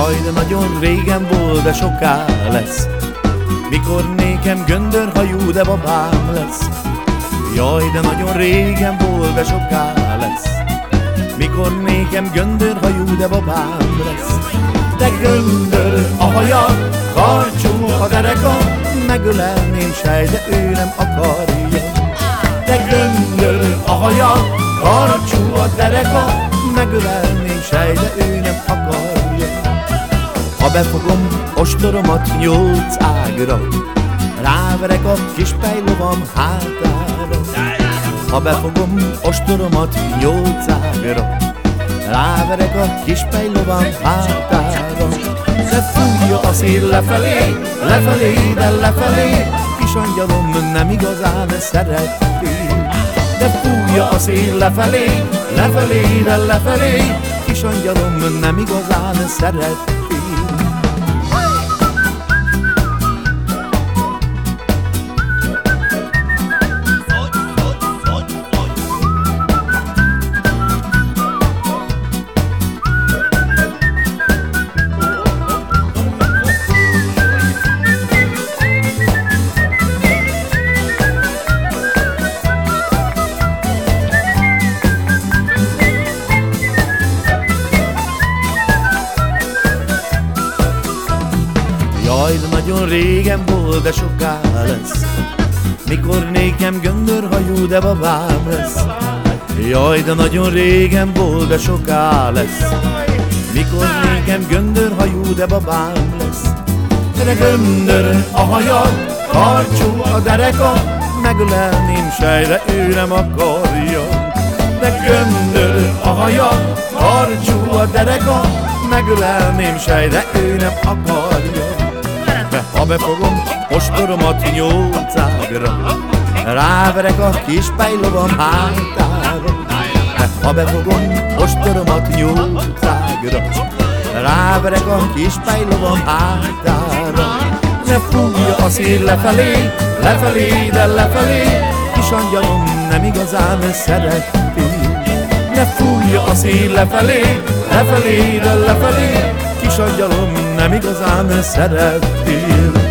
Jaj, de nagyon régen volt, de soká lesz. Mikor nékem göndörhajú, de babám lesz. Jaj, de nagyon régen volt, de soká lesz. Mikor nékem göndörhajú, de babám lesz. De göndör a haja, karcsú a dereka Megölelném sej, de ő nem akarja. De göndör a haja, karcsú a dereka Megölelném sej, de ő nem akarja Ha befogom ostoromat nyolc ágra. Ráverek a kis pejlovam hátára. Ha befogom ostoromat nyolc ágra. Ráverek a kis pejlovam hátára. De fújja a szél lefelé, lefelé, de lefelé. Kis angyalom nem igazán szereti. De fújja a szél lefelé, lefelé, de lefelé. Kis angyalom nem igazán szereti. Jaj, nagyon régen volt, de soká lesz. Mikor nékem göndörhajú, de babám lesz. Jaj, de nagyon régen volt, de soká lesz. Mikor nékem göndörhajú, de babám lesz. De göndör a haja, karcsú a dereka Megölelném sejre, ő nem akarja. De göndör a haja, karcsú a dereka Megölelném sejre, ő nem akarja. de ha befogom ostoromat nyolcágra Ráverek a kis pejlovam hátára ha befogom ostoromat nyolcágra Ráverek a kis pejlovam hátára Ne fújja a szél lefelé, lefelé, de lefelé Kis angyalom nem igazán szereti. Ne fújja a szél lefelé, lefelé, de lefelé angyalom nem igazán szereti